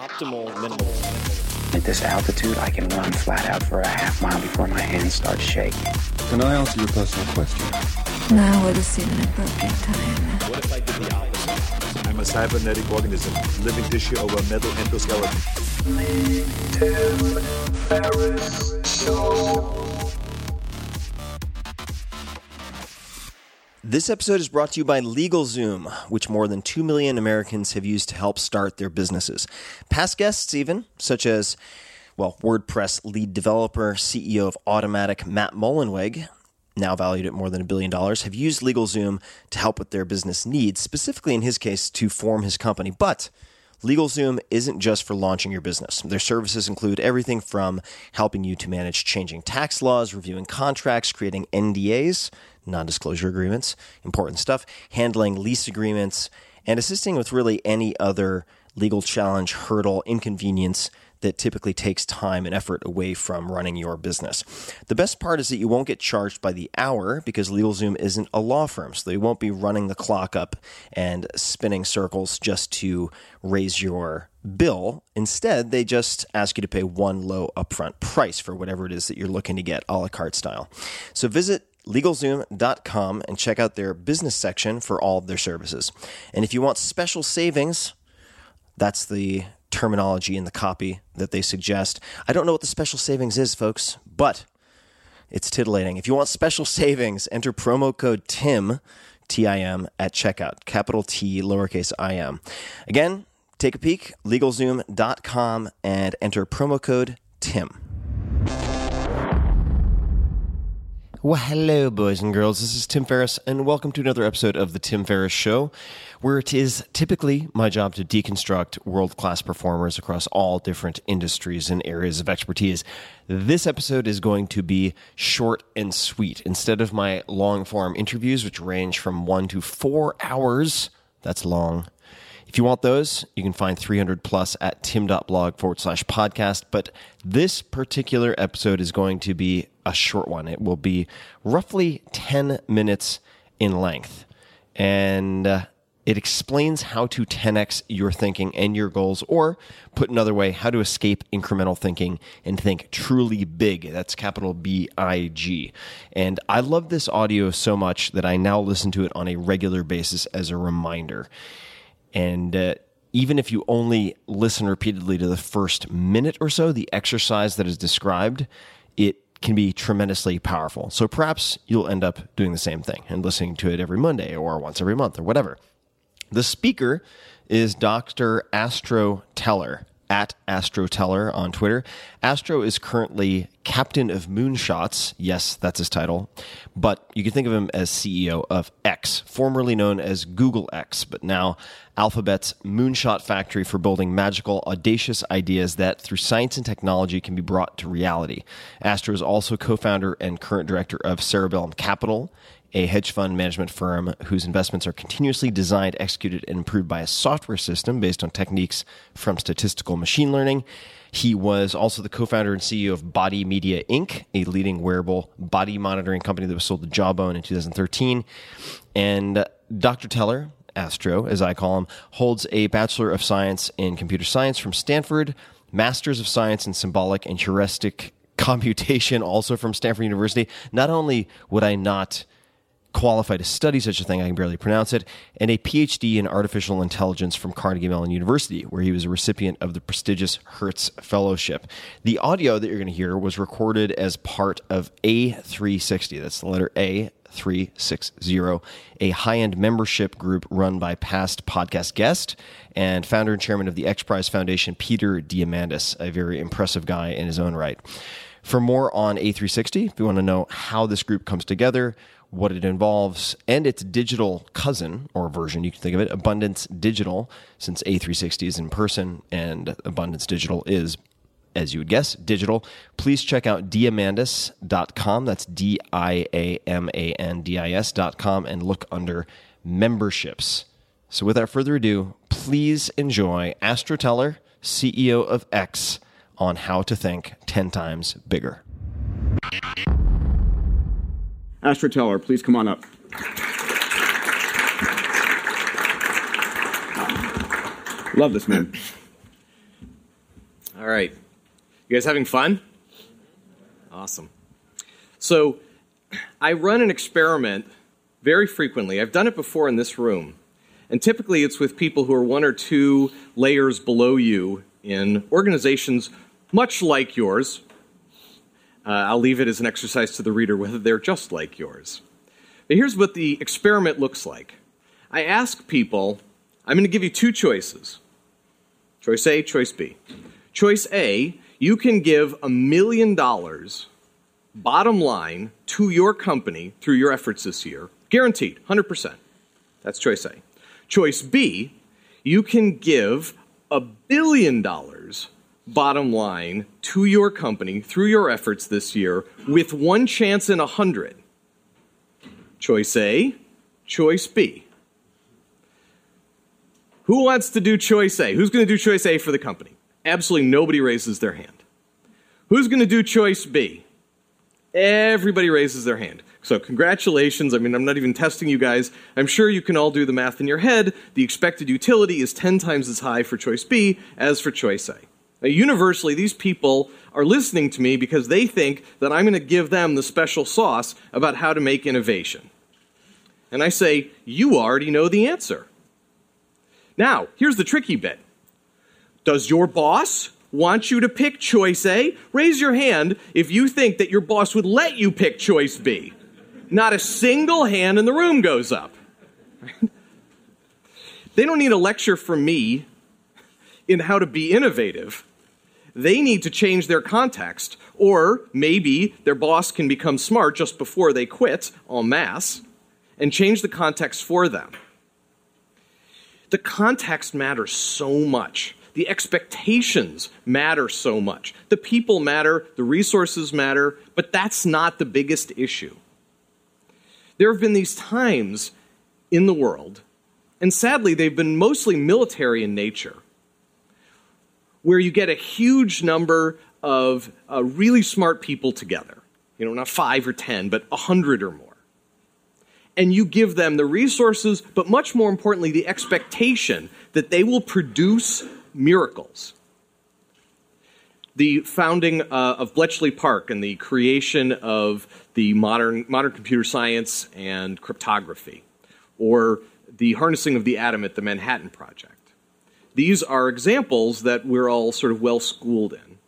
Optimal minimal. At this altitude, I can run flat out for a half mile before my hands start shaking. Can I answer your personal question? Now would seem an appropriate time. What if I did the opposite? I'm a cybernetic organism, living tissue over a metal endoskeleton. This episode is brought to you by LegalZoom, which more than 2 million Americans have used to help start their businesses. Past guests, even, such as, well, WordPress lead developer, CEO of Automattic, Matt Mullenweg, now valued at more than a billion dollars, have used LegalZoom to help with their business needs, specifically in his case to form his company. But LegalZoom isn't just for launching your business. Their services include everything from helping you to manage changing tax laws, reviewing contracts, creating NDAs, non disclosure agreements, important stuff, handling lease agreements, and assisting with really any other legal challenge, hurdle, inconvenience that typically takes time and effort away from running your business. The best part is that you won't get charged by the hour because LegalZoom isn't a law firm, so they won't be running the clock up and spinning circles just to raise your bill. Instead, they just ask you to pay one low upfront price for whatever it is that you're looking to get a la carte style. So visit LegalZoom.com and check out their business section for all of their services. And if you want special savings, that's the terminology in the copy that they suggest. I don't know what the special savings is, folks, but it's titillating. If you want special savings, enter promo code TIM, T I M, at checkout, capital T, lowercase I M. Again, take a peek, legalzoom.com, and enter promo code TIM. Well, hello, boys and girls. This is Tim Ferriss, and welcome to another episode of The Tim Ferriss Show, where it is typically my job to deconstruct world class performers across all different industries and areas of expertise. This episode is going to be short and sweet. Instead of my long form interviews, which range from one to four hours, that's long. If you want those, you can find 300 plus at tim.blog forward slash podcast. But this particular episode is going to be a short one. It will be roughly 10 minutes in length. And uh, it explains how to 10x your thinking and your goals, or put another way, how to escape incremental thinking and think truly big. That's capital B I G. And I love this audio so much that I now listen to it on a regular basis as a reminder. And uh, even if you only listen repeatedly to the first minute or so, the exercise that is described, it can be tremendously powerful. So perhaps you'll end up doing the same thing and listening to it every Monday or once every month or whatever. The speaker is Dr. Astro Teller at Astro Teller on Twitter. Astro is currently captain of Moonshots. Yes, that's his title. But you can think of him as CEO of X, formerly known as Google X, but now Alphabet's moonshot factory for building magical, audacious ideas that, through science and technology, can be brought to reality. Astro is also co founder and current director of Cerebellum Capital, a hedge fund management firm whose investments are continuously designed, executed, and improved by a software system based on techniques from statistical machine learning. He was also the co founder and CEO of Body Media Inc., a leading wearable body monitoring company that was sold to Jawbone in 2013. And uh, Dr. Teller, Astro, as I call him, holds a Bachelor of Science in Computer Science from Stanford, Masters of Science in Symbolic and Heuristic Computation, also from Stanford University. Not only would I not qualify to study such a thing, I can barely pronounce it, and a PhD in artificial intelligence from Carnegie Mellon University, where he was a recipient of the prestigious Hertz Fellowship. The audio that you're going to hear was recorded as part of A360. That's the letter A. 360, a high end membership group run by past podcast guest and founder and chairman of the X Prize Foundation, Peter Diamandis, a very impressive guy in his own right. For more on A360, if you want to know how this group comes together, what it involves, and its digital cousin or version, you can think of it, Abundance Digital, since A360 is in person and Abundance Digital is, as you would guess, digital. Please check out diamandis.com. That's D I A M A N D I S.com and look under memberships. So without further ado, please enjoy Astro Teller, CEO of X, on how to think 10 times bigger. Astro Teller, please come on up. Love this man. All right. You guys having fun? Awesome. So, I run an experiment very frequently. I've done it before in this room. And typically it's with people who are one or two layers below you in organizations much like yours. Uh, I'll leave it as an exercise to the reader whether they're just like yours. But here's what the experiment looks like I ask people, I'm going to give you two choices choice A, choice B. Choice A, you can give a million dollars bottom line to your company through your efforts this year, guaranteed, 100%. That's choice A. Choice B, you can give a billion dollars bottom line to your company through your efforts this year with one chance in a hundred. Choice A, choice B. Who wants to do choice A? Who's going to do choice A for the company? Absolutely nobody raises their hand. Who's going to do choice B? Everybody raises their hand. So, congratulations. I mean, I'm not even testing you guys. I'm sure you can all do the math in your head. The expected utility is 10 times as high for choice B as for choice A. Now, universally, these people are listening to me because they think that I'm going to give them the special sauce about how to make innovation. And I say, you already know the answer. Now, here's the tricky bit Does your boss want you to pick choice A? Raise your hand if you think that your boss would let you pick choice B. Not a single hand in the room goes up. they don't need a lecture from me in how to be innovative. They need to change their context, or maybe their boss can become smart just before they quit en masse and change the context for them. The context matters so much. The expectations matter so much. The people matter, the resources matter, but that's not the biggest issue. There have been these times in the world, and sadly, they've been mostly military in nature, where you get a huge number of uh, really smart people together. You know, not five or ten, but a hundred or more. And you give them the resources, but much more importantly, the expectation that they will produce miracles. The founding uh, of Bletchley Park and the creation of the modern, modern computer science and cryptography, or the harnessing of the atom at the Manhattan Project. These are examples that we're all sort of well schooled in.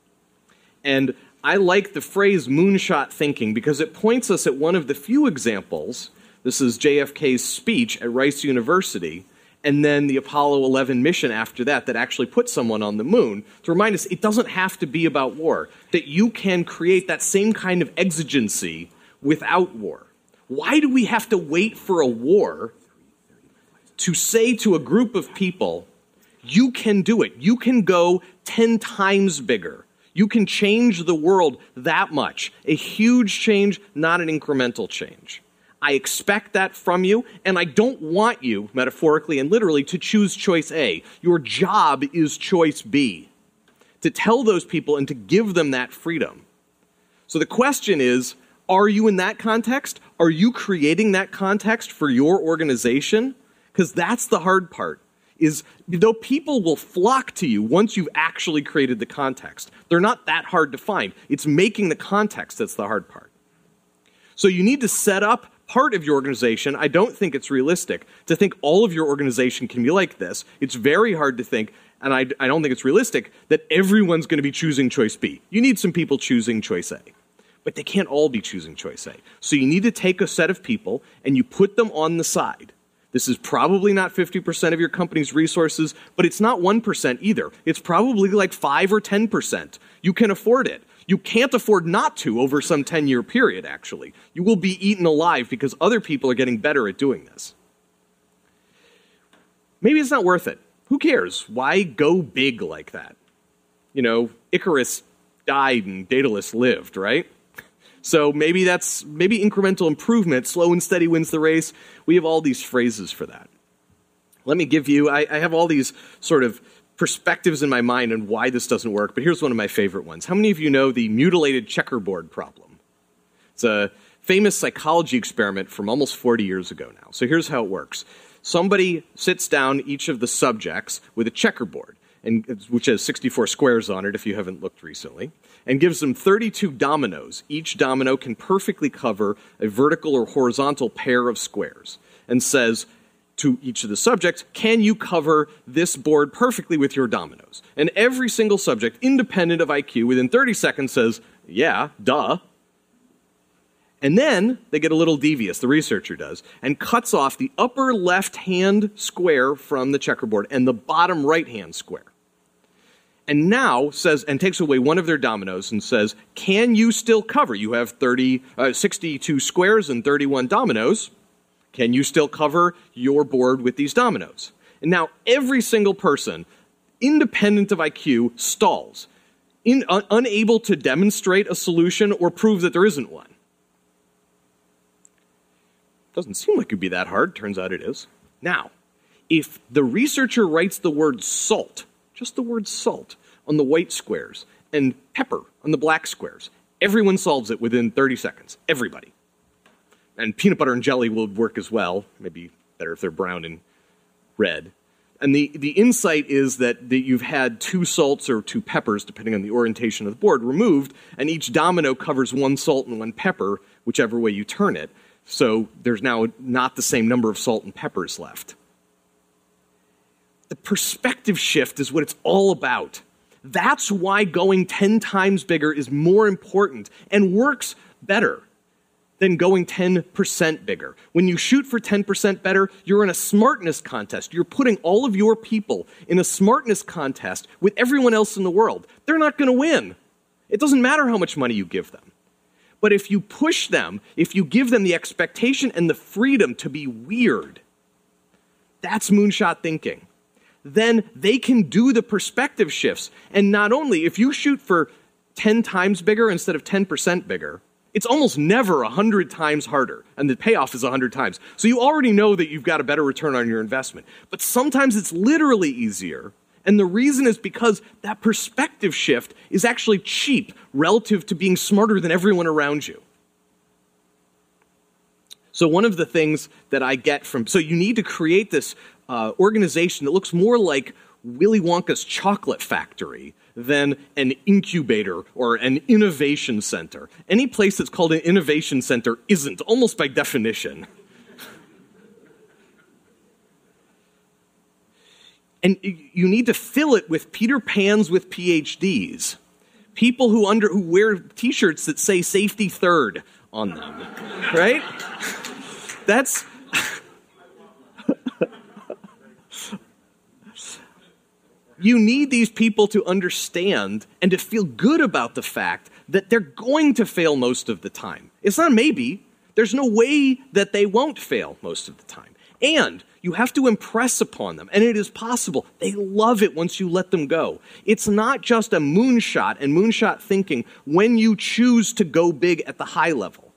And I like the phrase moonshot thinking because it points us at one of the few examples. This is JFK's speech at Rice University and then the Apollo 11 mission after that that actually put someone on the moon to remind us it doesn't have to be about war, that you can create that same kind of exigency without war. Why do we have to wait for a war to say to a group of people, you can do it? You can go 10 times bigger. You can change the world that much. A huge change, not an incremental change. I expect that from you, and I don't want you, metaphorically and literally, to choose choice A. Your job is choice B. To tell those people and to give them that freedom. So the question is are you in that context? Are you creating that context for your organization? Because that's the hard part. Is though people will flock to you once you've actually created the context, they're not that hard to find. It's making the context that's the hard part. So you need to set up part of your organization, I don't think it's realistic to think all of your organization can be like this. It's very hard to think, and I, I don't think it's realistic, that everyone's going to be choosing choice B. You need some people choosing choice A. But they can't all be choosing choice A. So you need to take a set of people and you put them on the side. This is probably not 50% of your company's resources, but it's not 1% either. It's probably like 5 or 10%. You can afford it. You can't afford not to over some 10 year period, actually. You will be eaten alive because other people are getting better at doing this. Maybe it's not worth it. Who cares? Why go big like that? You know, Icarus died and Daedalus lived, right? So maybe that's maybe incremental improvement, slow and steady wins the race. We have all these phrases for that. Let me give you, I, I have all these sort of perspectives in my mind on why this doesn't work, but here's one of my favorite ones. How many of you know the mutilated checkerboard problem? It's a famous psychology experiment from almost 40 years ago now. So here's how it works somebody sits down each of the subjects with a checkerboard. and which has 64 squares on it if you haven't looked recently, and gives them 32 dominoes. Each domino can perfectly cover a vertical or horizontal pair of squares, and says to each of the subjects, Can you cover this board perfectly with your dominoes? And every single subject, independent of IQ, within 30 seconds says, Yeah, duh. And then they get a little devious, the researcher does, and cuts off the upper left hand square from the checkerboard and the bottom right hand square. And now says, and takes away one of their dominoes and says, Can you still cover? You have 30, uh, 62 squares and 31 dominoes. Can you still cover your board with these dominoes? And now every single person, independent of IQ, stalls, in, un, unable to demonstrate a solution or prove that there isn't one. Doesn't seem like it'd be that hard. Turns out it is. Now, if the researcher writes the word salt, just the word salt, on the white squares and pepper on the black squares, everyone solves it within 30 seconds. Everybody. And peanut butter and jelly will work as well. Maybe better if they're brown and red. And the, the insight is that, that you've had two salts or two peppers, depending on the orientation of the board, removed, and each domino covers one salt and one pepper, whichever way you turn it. So there's now not the same number of salt and peppers left. The perspective shift is what it's all about. That's why going 10 times bigger is more important and works better than going 10% bigger. When you shoot for 10% better, you're in a smartness contest. You're putting all of your people in a smartness contest with everyone else in the world. They're not going to win. It doesn't matter how much money you give them. But if you push them, if you give them the expectation and the freedom to be weird, that's moonshot thinking. Then they can do the perspective shifts. And not only, if you shoot for 10 times bigger instead of 10% bigger, it's almost never 100 times harder, and the payoff is 100 times. So you already know that you've got a better return on your investment. But sometimes it's literally easier and the reason is because that perspective shift is actually cheap relative to being smarter than everyone around you. So, one of the things that I get from, so you need to create this uh, organization that looks more like Willy Wonka's chocolate factory than an incubator or an innovation center. Any place that's called an innovation center isn't, almost by definition. And you need to fill it with Peter Pans with PhDs. People who, under, who wear t shirts that say safety third on them, right? That's. You need these people to understand and to feel good about the fact that they're going to fail most of the time. It's not maybe, there's no way that they won't fail most of the time. And you have to impress upon them, and it is possible. They love it once you let them go. It's not just a moonshot and moonshot thinking when you choose to go big at the high level.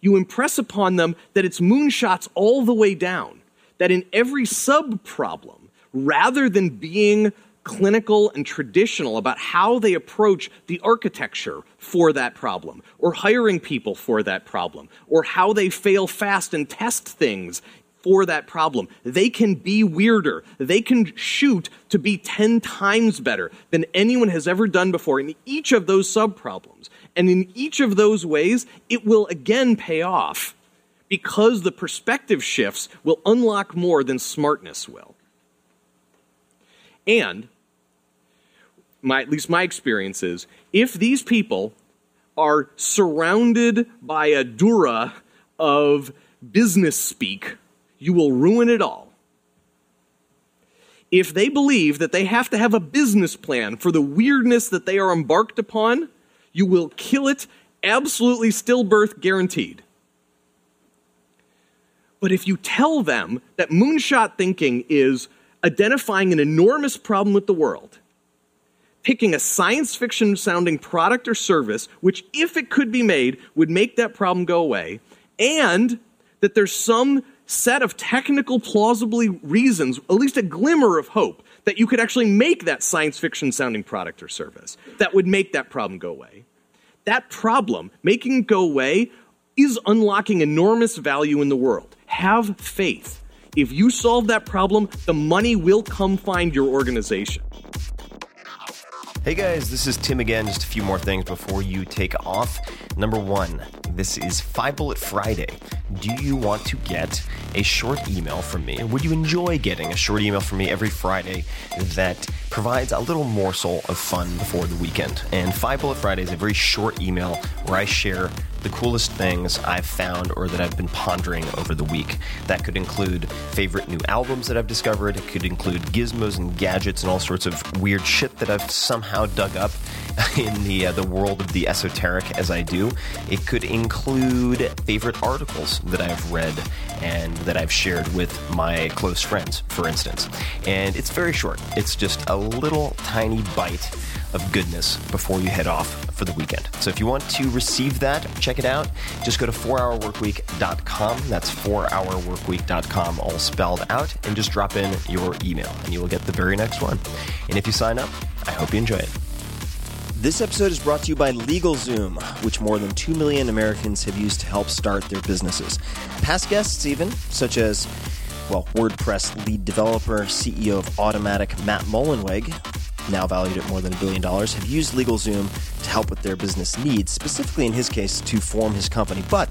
You impress upon them that it's moonshots all the way down, that in every sub problem, rather than being clinical and traditional about how they approach the architecture for that problem, or hiring people for that problem, or how they fail fast and test things for that problem. They can be weirder. They can shoot to be 10 times better than anyone has ever done before in each of those subproblems. And in each of those ways, it will again pay off because the perspective shifts will unlock more than smartness will. And, my, at least my experience is, if these people are surrounded by a dura of business speak you will ruin it all. If they believe that they have to have a business plan for the weirdness that they are embarked upon, you will kill it absolutely stillbirth guaranteed. But if you tell them that moonshot thinking is identifying an enormous problem with the world, picking a science fiction sounding product or service, which, if it could be made, would make that problem go away, and that there's some set of technical, plausibly reasons, at least a glimmer of hope, that you could actually make that science fiction sounding product or service that would make that problem go away. That problem, making it go away, is unlocking enormous value in the world. Have faith If you solve that problem, the money will come find your organization. Hey guys, this is Tim again. Just a few more things before you take off. Number one, this is Five Bullet Friday. Do you want to get a short email from me? Would you enjoy getting a short email from me every Friday that provides a little morsel of fun before the weekend? And Five Bullet Friday is a very short email where I share the coolest things I've found or that I've been pondering over the week. That could include favorite new albums that I've discovered, it could include gizmos and gadgets and all sorts of weird shit that I've somehow dug up in the uh, the world of the esoteric as I do. It could include favorite articles that I've read and that I've shared with my close friends, for instance. And it's very short. It's just a little tiny bite of goodness before you head off for the weekend. So if you want to receive that, check it out. Just go to 4hourworkweek.com. That's 4hourworkweek.com, all spelled out, and just drop in your email, and you will get the very next one. And if you sign up, I hope you enjoy it. This episode is brought to you by LegalZoom, which more than 2 million Americans have used to help start their businesses. Past guests, even, such as, well, WordPress lead developer, CEO of Automattic, Matt Mullenweg, now valued at more than a billion dollars, have used LegalZoom to help with their business needs, specifically in his case to form his company. But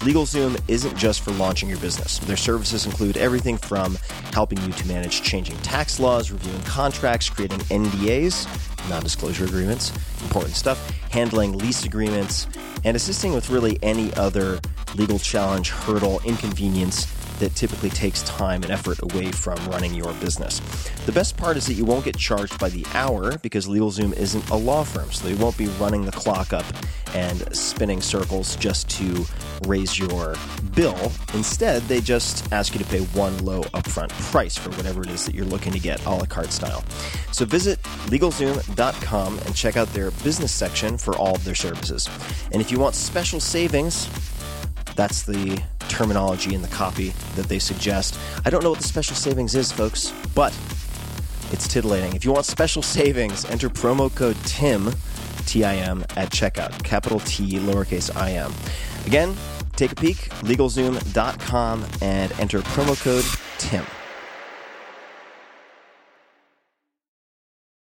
LegalZoom isn't just for launching your business. Their services include everything from helping you to manage changing tax laws, reviewing contracts, creating NDAs, non disclosure agreements, important stuff, handling lease agreements, and assisting with really any other legal challenge, hurdle, inconvenience that typically takes time and effort away from running your business. The best part is that you won't get charged by the hour because LegalZoom isn't a law firm, so they won't be running the clock up and spinning circles just to raise your bill. Instead, they just ask you to pay one low upfront price for whatever it is that you're looking to get a la carte style. So visit LegalZoom.com and check out their business section for all of their services. And if you want special savings, that's the terminology in the copy that they suggest. I don't know what the special savings is, folks, but it's titillating. If you want special savings, enter promo code TIM, T I M, at checkout. Capital T, lowercase I M. Again, take a peek, legalzoom.com, and enter promo code TIM.